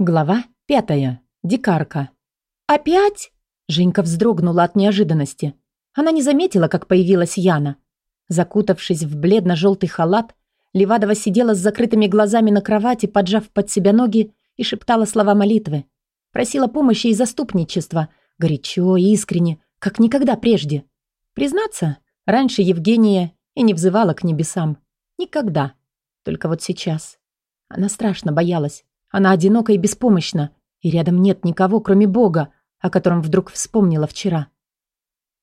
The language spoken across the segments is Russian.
Глава пятая. Дикарка. «Опять?» Женька вздрогнула от неожиданности. Она не заметила, как появилась Яна. Закутавшись в бледно-желтый халат, Левадова сидела с закрытыми глазами на кровати, поджав под себя ноги и шептала слова молитвы. Просила помощи и заступничества, горячо и искренне, как никогда прежде. Признаться, раньше Евгения и не взывала к небесам. Никогда. Только вот сейчас. Она страшно боялась. Она одинока и беспомощна, и рядом нет никого, кроме Бога, о котором вдруг вспомнила вчера.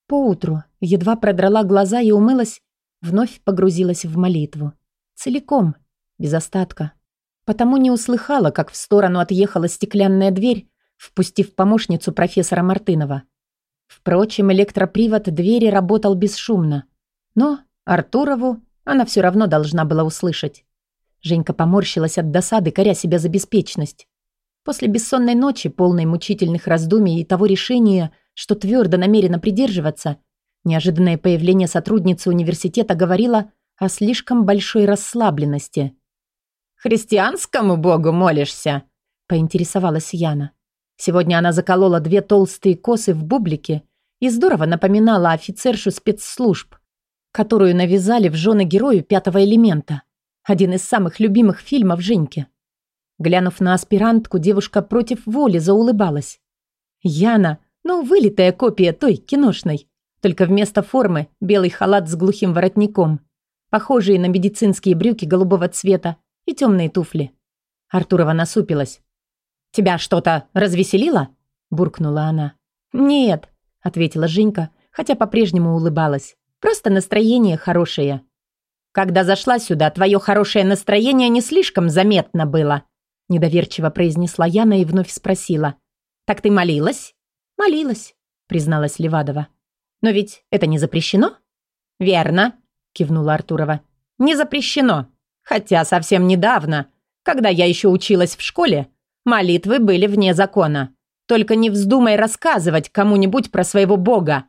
Поутру едва продрала глаза и умылась, вновь погрузилась в молитву. Целиком, без остатка. Потому не услыхала, как в сторону отъехала стеклянная дверь, впустив помощницу профессора Мартынова. Впрочем, электропривод двери работал бесшумно. Но Артурову она все равно должна была услышать. Женька поморщилась от досады, коря себя за беспечность. После бессонной ночи, полной мучительных раздумий и того решения, что твердо намерена придерживаться, неожиданное появление сотрудницы университета говорило о слишком большой расслабленности. «Христианскому богу молишься?» – поинтересовалась Яна. Сегодня она заколола две толстые косы в бублике и здорово напоминала офицершу спецслужб, которую навязали в жены герою пятого элемента. Один из самых любимых фильмов Женьки. Глянув на аспирантку, девушка против воли заулыбалась. Яна, ну, вылитая копия той, киношной. Только вместо формы белый халат с глухим воротником, похожие на медицинские брюки голубого цвета и темные туфли. Артурова насупилась. «Тебя что-то развеселило?» – буркнула она. «Нет», – ответила Женька, хотя по-прежнему улыбалась. «Просто настроение хорошее». Когда зашла сюда, твое хорошее настроение не слишком заметно было», недоверчиво произнесла Яна и вновь спросила. «Так ты молилась?» «Молилась», призналась Левадова. «Но ведь это не запрещено?» «Верно», кивнула Артурова. «Не запрещено. Хотя совсем недавно, когда я еще училась в школе, молитвы были вне закона. Только не вздумай рассказывать кому-нибудь про своего бога.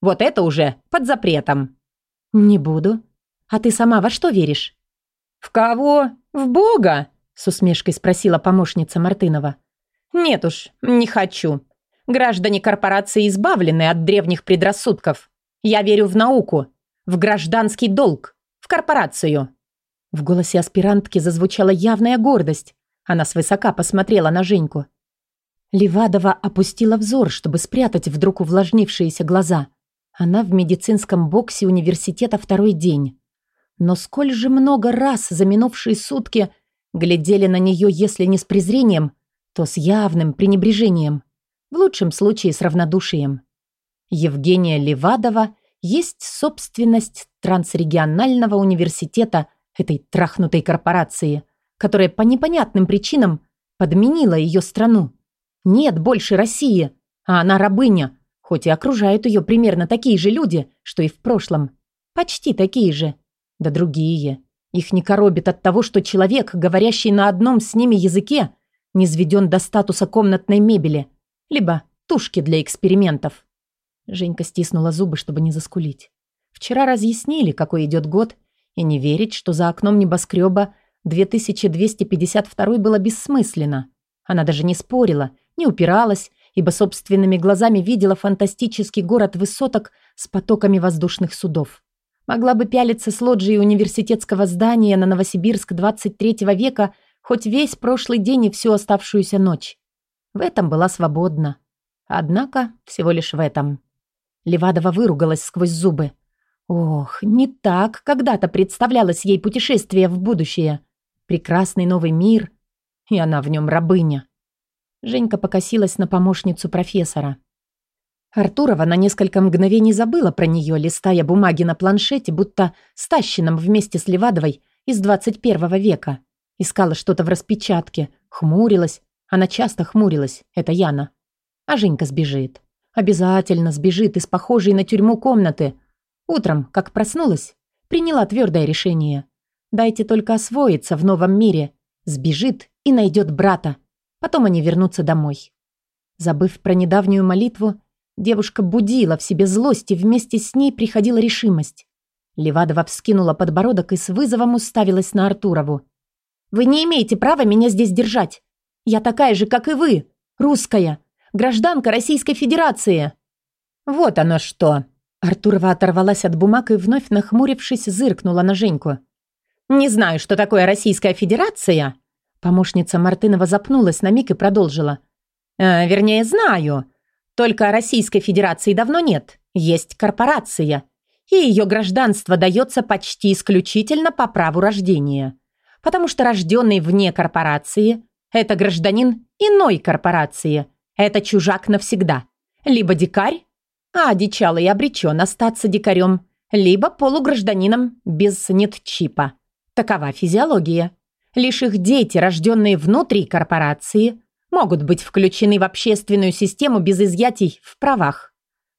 Вот это уже под запретом». «Не буду», «А ты сама во что веришь?» «В кого? В Бога?» с усмешкой спросила помощница Мартынова. «Нет уж, не хочу. Граждане корпорации избавлены от древних предрассудков. Я верю в науку, в гражданский долг, в корпорацию». В голосе аспирантки зазвучала явная гордость. Она свысока посмотрела на Женьку. Левадова опустила взор, чтобы спрятать вдруг увлажнившиеся глаза. Она в медицинском боксе университета второй день. Но сколь же много раз за минувшие сутки глядели на нее, если не с презрением, то с явным пренебрежением. В лучшем случае с равнодушием. Евгения Левадова есть собственность трансрегионального университета этой трахнутой корпорации, которая по непонятным причинам подменила ее страну. Нет больше России, а она рабыня, хоть и окружают ее примерно такие же люди, что и в прошлом. Почти такие же. Да другие. Их не коробит от того, что человек, говорящий на одном с ними языке, не сведен до статуса комнатной мебели, либо тушки для экспериментов. Женька стиснула зубы, чтобы не заскулить. Вчера разъяснили, какой идет год, и не верить, что за окном небоскреба 2252 было бессмысленно. Она даже не спорила, не упиралась, ибо собственными глазами видела фантастический город высоток с потоками воздушных судов. Могла бы пялиться с лоджии университетского здания на Новосибирск 23 века хоть весь прошлый день и всю оставшуюся ночь. В этом была свободна. Однако всего лишь в этом. Левадова выругалась сквозь зубы. Ох, не так когда-то представлялось ей путешествие в будущее. Прекрасный новый мир, и она в нем рабыня. Женька покосилась на помощницу профессора. Артурова на несколько мгновений забыла про нее, листая бумаги на планшете, будто стащенном вместе с Левадовой из 21 века. Искала что-то в распечатке, хмурилась. Она часто хмурилась, это Яна. А Женька сбежит. Обязательно сбежит из похожей на тюрьму комнаты. Утром, как проснулась, приняла твердое решение. Дайте только освоиться в новом мире. Сбежит и найдет брата. Потом они вернутся домой. Забыв про недавнюю молитву, Девушка будила в себе злость, и вместе с ней приходила решимость. Левадова вскинула подбородок и с вызовом уставилась на Артурову. «Вы не имеете права меня здесь держать. Я такая же, как и вы. Русская. Гражданка Российской Федерации». «Вот оно что!» Артурова оторвалась от бумаг и, вновь нахмурившись, зыркнула на Женьку. «Не знаю, что такое Российская Федерация». Помощница Мартынова запнулась на миг и продолжила. «Э, «Вернее, знаю. Только Российской Федерации давно нет. Есть корпорация. И ее гражданство дается почти исключительно по праву рождения. Потому что рожденный вне корпорации – это гражданин иной корпорации. Это чужак навсегда. Либо дикарь, а одичалый обречен остаться дикарем, либо полугражданином без нет-чипа. Такова физиология. Лишь их дети, рожденные внутри корпорации, могут быть включены в общественную систему без изъятий в правах.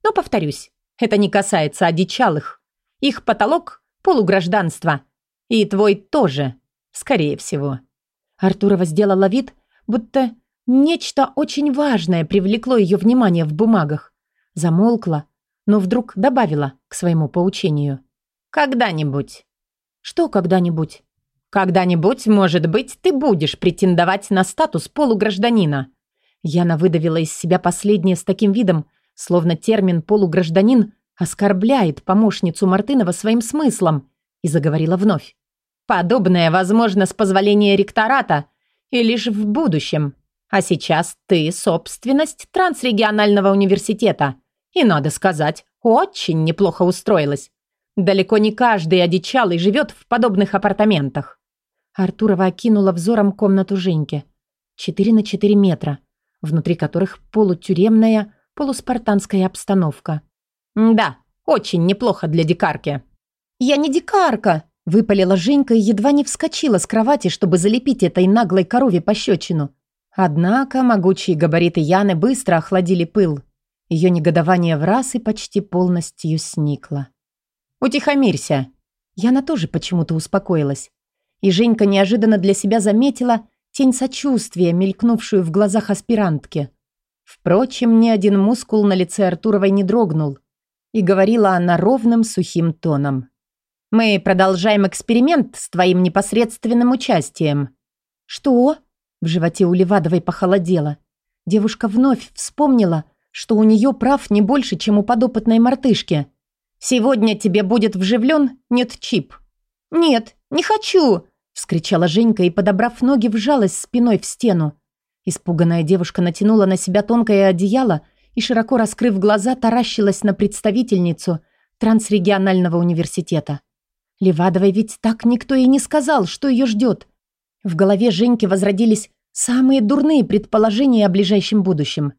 Но, повторюсь, это не касается одичалых. Их потолок – полугражданство. И твой тоже, скорее всего. Артурова сделала вид, будто нечто очень важное привлекло ее внимание в бумагах. Замолкла, но вдруг добавила к своему поучению. «Когда-нибудь». «Что когда-нибудь?» «Когда-нибудь, может быть, ты будешь претендовать на статус полугражданина». Яна выдавила из себя последнее с таким видом, словно термин «полугражданин» оскорбляет помощницу Мартынова своим смыслом, и заговорила вновь. «Подобное возможно с позволения ректората и лишь в будущем. А сейчас ты собственность трансрегионального университета. И, надо сказать, очень неплохо устроилась. Далеко не каждый одичалый живет в подобных апартаментах. Артурова окинула взором комнату Женьки. Четыре на четыре метра, внутри которых полутюремная, полуспартанская обстановка. «Да, очень неплохо для дикарки». «Я не дикарка!» – выпалила Женька и едва не вскочила с кровати, чтобы залепить этой наглой корове пощечину. Однако могучие габариты Яны быстро охладили пыл. Ее негодование в раз и почти полностью сникло. «Утихомирься!» Яна тоже почему-то успокоилась. И Женька неожиданно для себя заметила тень сочувствия, мелькнувшую в глазах аспирантки. Впрочем, ни один мускул на лице Артуровой не дрогнул. И говорила она ровным, сухим тоном. «Мы продолжаем эксперимент с твоим непосредственным участием». «Что?» В животе у Левадовой похолодело. Девушка вновь вспомнила, что у нее прав не больше, чем у подопытной мартышки. Сегодня тебе будет вживлен нет-чип». «Нет, не хочу!» – вскричала Женька и, подобрав ноги, вжалась спиной в стену. Испуганная девушка натянула на себя тонкое одеяло и, широко раскрыв глаза, таращилась на представительницу Трансрегионального университета. Левадовой ведь так никто и не сказал, что ее ждет. В голове Женьки возродились самые дурные предположения о ближайшем будущем.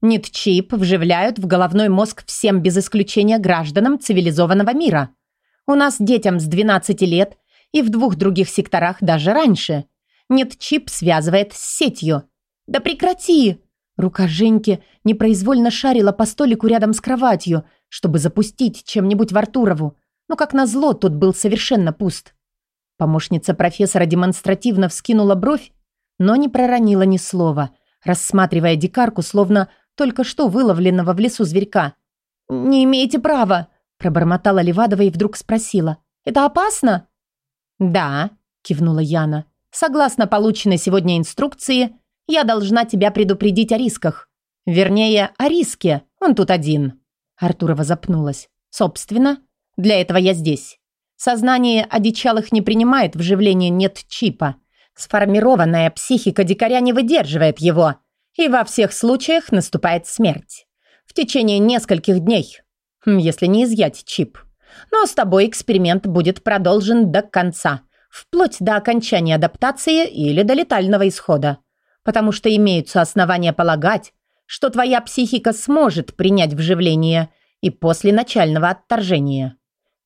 Нит-чип вживляют в головной мозг всем без исключения гражданам цивилизованного мира. У нас детям с 12 лет и в двух других секторах даже раньше. Нит-чип связывает с сетью. «Да прекрати!» Рука Женьки непроизвольно шарила по столику рядом с кроватью, чтобы запустить чем-нибудь в Артурову, но, как назло, тот был совершенно пуст. Помощница профессора демонстративно вскинула бровь, но не проронила ни слова, рассматривая дикарку, словно только что выловленного в лесу зверька. «Не имеете права», – пробормотала Левадова и вдруг спросила. «Это опасно?» «Да», – кивнула Яна. «Согласно полученной сегодня инструкции, я должна тебя предупредить о рисках. Вернее, о риске. Он тут один». Артурова запнулась. «Собственно, для этого я здесь. Сознание одичалых не принимает вживления нет чипа. Сформированная психика дикаря не выдерживает его и во всех случаях наступает смерть. В течение нескольких дней, хм, если не изъять чип. Но с тобой эксперимент будет продолжен до конца, вплоть до окончания адаптации или до летального исхода. Потому что имеются основания полагать, что твоя психика сможет принять вживление и после начального отторжения.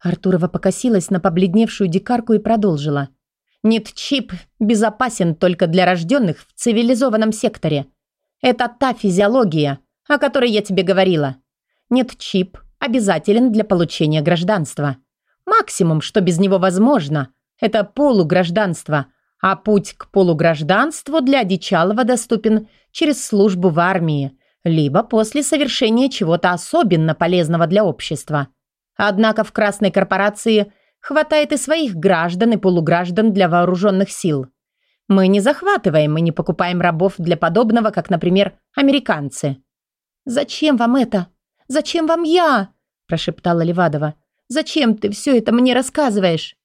Артурова покосилась на побледневшую дикарку и продолжила. Нет-чип безопасен только для рожденных в цивилизованном секторе – это та физиология, о которой я тебе говорила. Нет чип обязателен для получения гражданства. Максимум, что без него возможно, это полугражданство, а путь к полугражданству для одичалого доступен через службу в армии, либо после совершения чего-то особенно полезного для общества. Однако в Красной корпорации хватает и своих граждан и полуграждан для вооруженных сил. Мы не захватываем и не покупаем рабов для подобного, как, например, американцы». «Зачем вам это? Зачем вам я?» – прошептала Левадова. «Зачем ты все это мне рассказываешь?»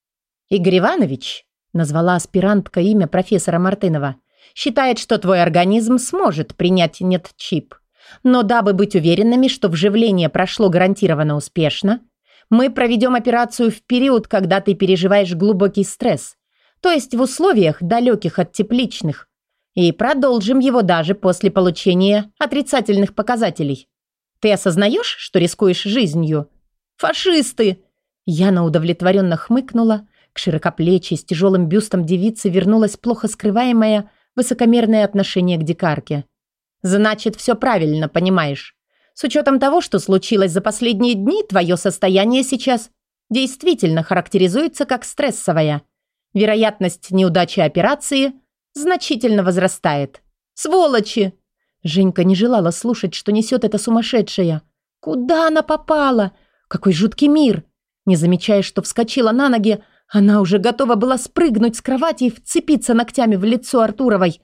«Игорь Иванович», – назвала аспирантка имя профессора Мартынова, «считает, что твой организм сможет принять нет-чип. Но дабы быть уверенными, что вживление прошло гарантированно успешно, мы проведем операцию в период, когда ты переживаешь глубокий стресс, то есть в условиях, далеких от тепличных, и продолжим его даже после получения отрицательных показателей. Ты осознаешь, что рискуешь жизнью? Фашисты!» Яна удовлетворенно хмыкнула. К широкоплечей с тяжелым бюстом девицы вернулось плохо скрываемое высокомерное отношение к дикарке. «Значит, все правильно понимаешь. С учетом того, что случилось за последние дни, твое состояние сейчас действительно характеризуется как стрессовое. Вероятность неудачи операции значительно возрастает. Сволочи! Женька не желала слушать, что несет эта сумасшедшая. Куда она попала? Какой жуткий мир! Не замечая, что вскочила на ноги, она уже готова была спрыгнуть с кровати и вцепиться ногтями в лицо Артуровой.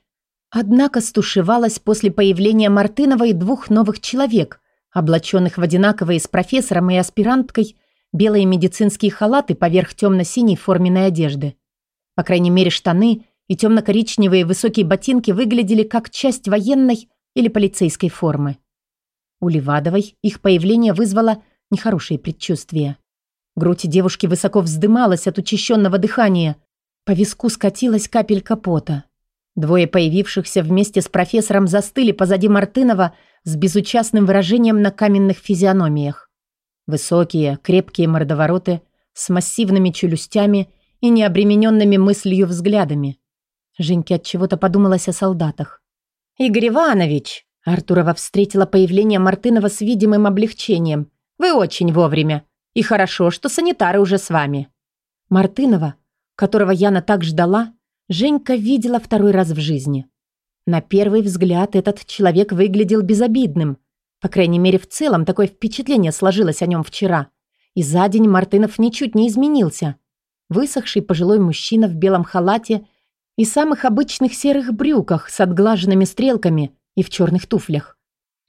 Однако стушевалась после появления Мартынова и двух новых человек, облаченных в одинаковые с профессором и аспиранткой белые медицинские халаты поверх темно-синей форменной одежды. По крайней мере, штаны и темно-коричневые высокие ботинки выглядели как часть военной или полицейской формы. У Левадовой их появление вызвало нехорошие предчувствия. Грудь девушки высоко вздымалась от учащенного дыхания. По виску скатилась капелька пота. Двое появившихся вместе с профессором застыли позади Мартынова с безучастным выражением на каменных физиономиях. Высокие, крепкие мордовороты с массивными челюстями и необремененными мыслью взглядами. Женьке от чего-то подумалось о солдатах. «Игорь Иванович!» Артурова встретила появление Мартынова с видимым облегчением. «Вы очень вовремя. И хорошо, что санитары уже с вами». Мартынова, которого Яна так ждала, Женька видела второй раз в жизни. На первый взгляд этот человек выглядел безобидным. По крайней мере, в целом такое впечатление сложилось о нем вчера. И за день Мартынов ничуть не изменился. Высохший пожилой мужчина в белом халате и самых обычных серых брюках с отглаженными стрелками и в черных туфлях.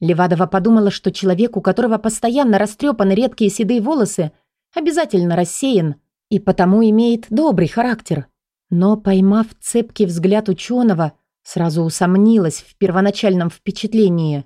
Левадова подумала, что человек, у которого постоянно растрепаны редкие седые волосы, обязательно рассеян и потому имеет добрый характер. Но, поймав цепкий взгляд ученого, сразу усомнилась в первоначальном впечатлении.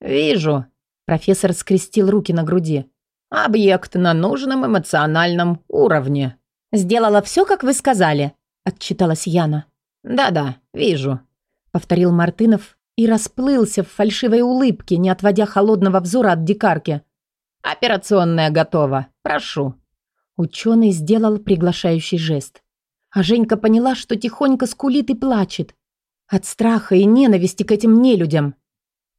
«Вижу», — профессор скрестил руки на груди. «Объект на нужном эмоциональном уровне». «Сделала все, как вы сказали», — отчиталась Яна. «Да-да, вижу», — повторил Мартынов и расплылся в фальшивой улыбке, не отводя холодного взора от дикарки. «Операционная готова. Прошу». Ученый сделал приглашающий жест. А Женька поняла, что тихонько скулит и плачет. От страха и ненависти к этим нелюдям.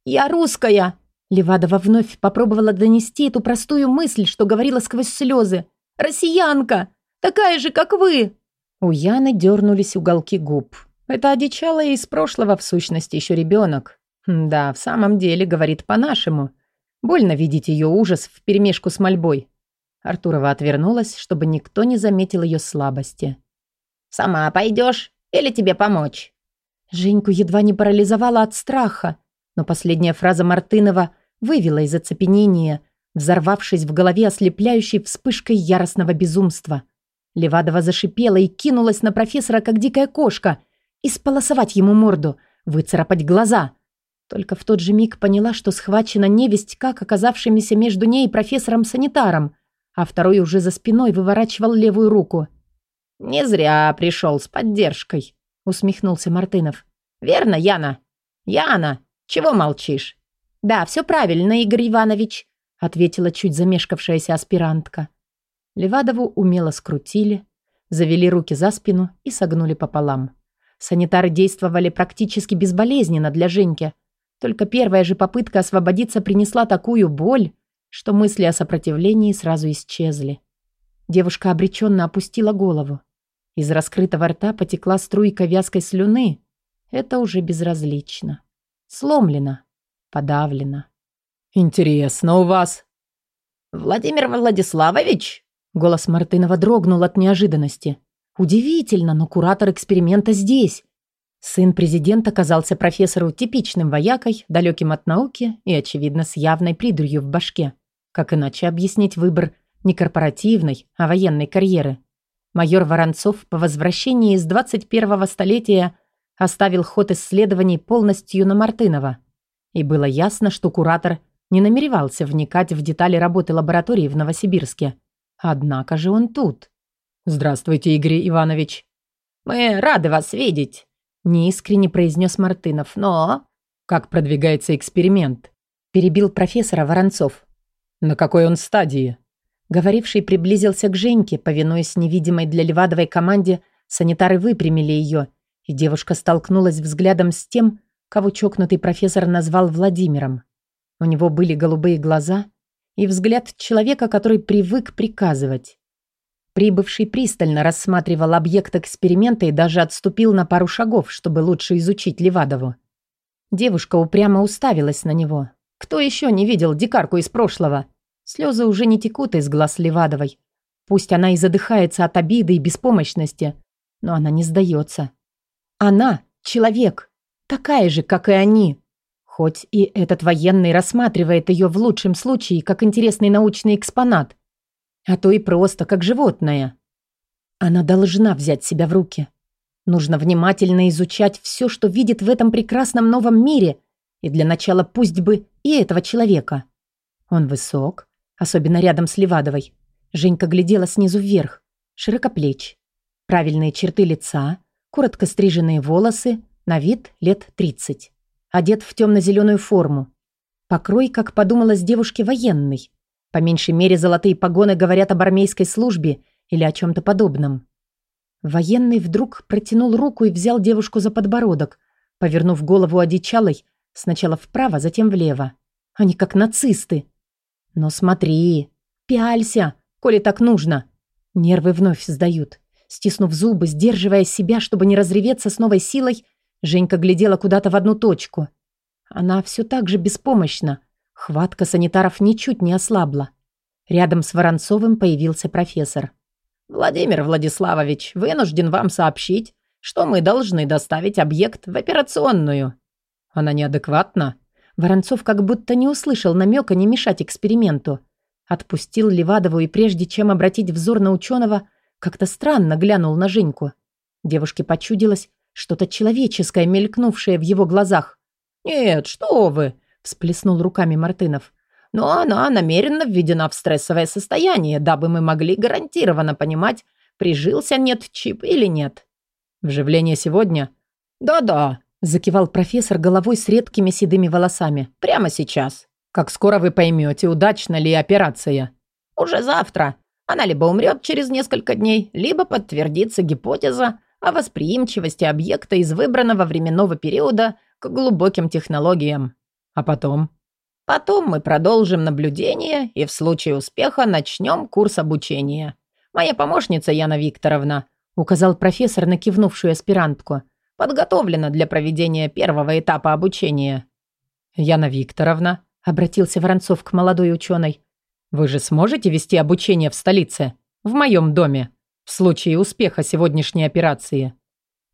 «Я русская!» Левадова вновь попробовала донести эту простую мысль, что говорила сквозь слезы. «Россиянка! Такая же, как вы!» У Яны дернулись уголки губ. Это одичало из прошлого, в сущности, еще ребенок. Да, в самом деле, говорит по-нашему. Больно видеть ее ужас вперемешку с мольбой. Артурова отвернулась, чтобы никто не заметил ее слабости. «Сама пойдешь? Или тебе помочь?» Женьку едва не парализовала от страха, но последняя фраза Мартынова вывела из оцепенения, взорвавшись в голове ослепляющей вспышкой яростного безумства. Левадова зашипела и кинулась на профессора, как дикая кошка, исполосовать ему морду, выцарапать глаза. Только в тот же миг поняла, что схвачена невесть как оказавшимися между ней и профессором-санитаром, а второй уже за спиной выворачивал левую руку. «Не зря пришел с поддержкой», — усмехнулся Мартынов. «Верно, Яна? Яна, чего молчишь?» «Да, все правильно, Игорь Иванович», — ответила чуть замешкавшаяся аспирантка. Левадову умело скрутили, завели руки за спину и согнули пополам. Санитары действовали практически безболезненно для Женьки. Только первая же попытка освободиться принесла такую боль, что мысли о сопротивлении сразу исчезли. Девушка обреченно опустила голову. Из раскрытого рта потекла струйка вязкой слюны. Это уже безразлично. Сломлено. Подавлено. «Интересно у вас». «Владимир Владиславович?» Голос Мартынова дрогнул от неожиданности. «Удивительно, но куратор эксперимента здесь. Сын президента оказался профессору типичным воякой, далеким от науки и, очевидно, с явной придурью в башке. Как иначе объяснить выбор не корпоративной, а военной карьеры? Майор Воронцов по возвращении из 21-го столетия оставил ход исследований полностью на Мартынова. И было ясно, что куратор не намеревался вникать в детали работы лаборатории в Новосибирске. Однако же он тут. «Здравствуйте, Игорь Иванович». «Мы рады вас видеть», – неискренне произнес Мартынов. «Но...» «Как продвигается эксперимент?» – перебил профессора Воронцов. «На какой он стадии?» Говоривший приблизился к Женьке, повинуясь невидимой для Левадовой команде, санитары выпрямили ее, и девушка столкнулась взглядом с тем, кого чокнутый профессор назвал Владимиром. У него были голубые глаза и взгляд человека, который привык приказывать. Прибывший пристально рассматривал объект эксперимента и даже отступил на пару шагов, чтобы лучше изучить Левадову. Девушка упрямо уставилась на него. Кто еще не видел дикарку из прошлого? Слезы уже не текут из глаз Левадовой. Пусть она и задыхается от обиды и беспомощности, но она не сдается. Она — человек, такая же, как и они. Хоть и этот военный рассматривает ее в лучшем случае как интересный научный экспонат, а то и просто как животное. Она должна взять себя в руки. Нужно внимательно изучать все, что видит в этом прекрасном новом мире, и для начала пусть бы и этого человека. Он высок, особенно рядом с Левадовой. Женька глядела снизу вверх, широкоплеч. Правильные черты лица, коротко стриженные волосы, на вид лет тридцать одет в темно-зеленую форму. Покрой, как подумалось девушке, военный. По меньшей мере, золотые погоны говорят об армейской службе или о чем-то подобном. Военный вдруг протянул руку и взял девушку за подбородок, повернув голову одичалой сначала вправо, затем влево. Они как нацисты. Но смотри, пялься, коли так нужно. Нервы вновь сдают. Стиснув зубы, сдерживая себя, чтобы не разреветься с новой силой, Женька глядела куда-то в одну точку. Она все так же беспомощна. Хватка санитаров ничуть не ослабла. Рядом с Воронцовым появился профессор. «Владимир Владиславович, вынужден вам сообщить, что мы должны доставить объект в операционную». «Она неадекватна?» Воронцов как будто не услышал намека не мешать эксперименту. Отпустил Левадову и прежде чем обратить взор на ученого, как-то странно глянул на Женьку. Девушке почудилось, что-то человеческое, мелькнувшее в его глазах. «Нет, что вы!» – всплеснул руками Мартынов. «Но она намеренно введена в стрессовое состояние, дабы мы могли гарантированно понимать, прижился нет чип или нет». «Вживление сегодня?» «Да-да», – закивал профессор головой с редкими седыми волосами. «Прямо сейчас». «Как скоро вы поймете, удачна ли операция?» «Уже завтра. Она либо умрет через несколько дней, либо подтвердится гипотеза о восприимчивости объекта из выбранного временного периода к глубоким технологиям. А потом? Потом мы продолжим наблюдение и в случае успеха начнем курс обучения. Моя помощница Яна Викторовна, указал профессор на кивнувшую аспирантку, подготовлена для проведения первого этапа обучения. Яна Викторовна, обратился Воронцов к молодой ученой, вы же сможете вести обучение в столице, в моем доме? В случае успеха сегодняшней операции.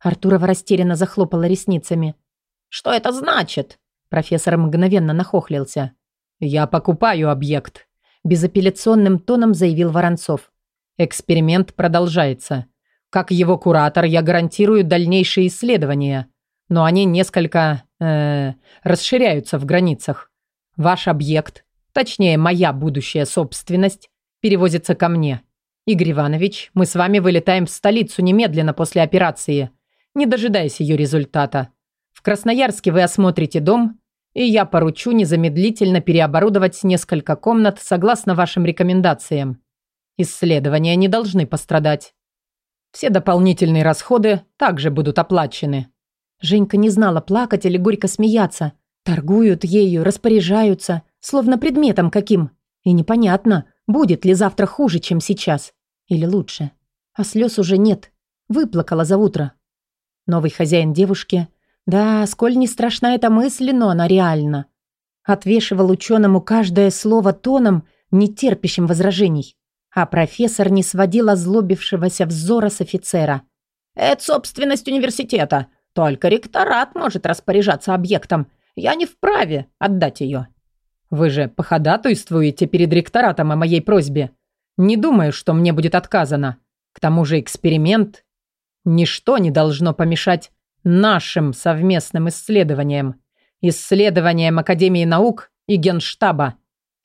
Артурова растерянно захлопала ресницами. «Что это значит?» Профессор мгновенно нахохлился. «Я покупаю объект», – безапелляционным тоном заявил Воронцов. «Эксперимент продолжается. Как его куратор, я гарантирую дальнейшие исследования, но они несколько... Э, расширяются в границах. Ваш объект, точнее, моя будущая собственность, перевозится ко мне. «Игорь Иванович, мы с вами вылетаем в столицу немедленно после операции, не дожидаясь ее результата. В Красноярске вы осмотрите дом, и я поручу незамедлительно переоборудовать несколько комнат согласно вашим рекомендациям. Исследования не должны пострадать. Все дополнительные расходы также будут оплачены». Женька не знала, плакать или горько смеяться. Торгуют ею, распоряжаются, словно предметом каким. И непонятно, будет ли завтра хуже, чем сейчас. Или лучше. А слез уже нет. Выплакала за утро. Новый хозяин девушки. Да, сколь не страшна эта мысль, но она реальна. Отвешивал ученому каждое слово тоном, не терпящим возражений. А профессор не сводил озлобившегося взора с офицера. «Это собственность университета. Только ректорат может распоряжаться объектом. Я не вправе отдать ее». «Вы же походатайствуете перед ректоратом о моей просьбе. Не думаю, что мне будет отказано. К тому же эксперимент... Ничто не должно помешать нашим совместным исследованиям. Исследованиям Академии наук и Генштаба.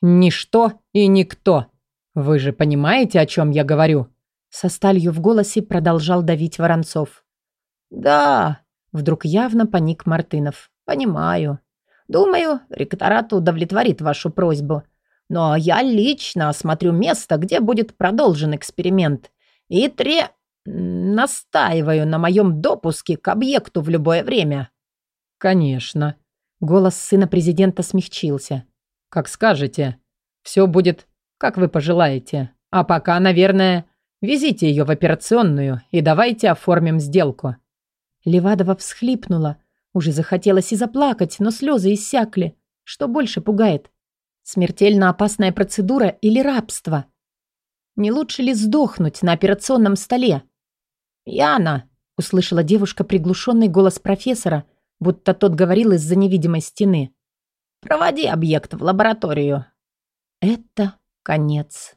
Ничто и никто. Вы же понимаете, о чем я говорю?» Со сталью в голосе продолжал давить Воронцов. «Да», — вдруг явно паник Мартынов. «Понимаю. Думаю, ректорат удовлетворит вашу просьбу. Но я лично осмотрю место, где будет продолжен эксперимент. И тре... настаиваю на моем допуске к объекту в любое время». «Конечно». Голос сына президента смягчился. «Как скажете. Все будет, как вы пожелаете. А пока, наверное, везите ее в операционную и давайте оформим сделку». Левадова всхлипнула. Уже захотелось и заплакать, но слезы иссякли. Что больше пугает? Смертельно опасная процедура или рабство? Не лучше ли сдохнуть на операционном столе? «Яна!» — услышала девушка приглушенный голос профессора, будто тот говорил из-за невидимой стены. «Проводи объект в лабораторию». Это конец.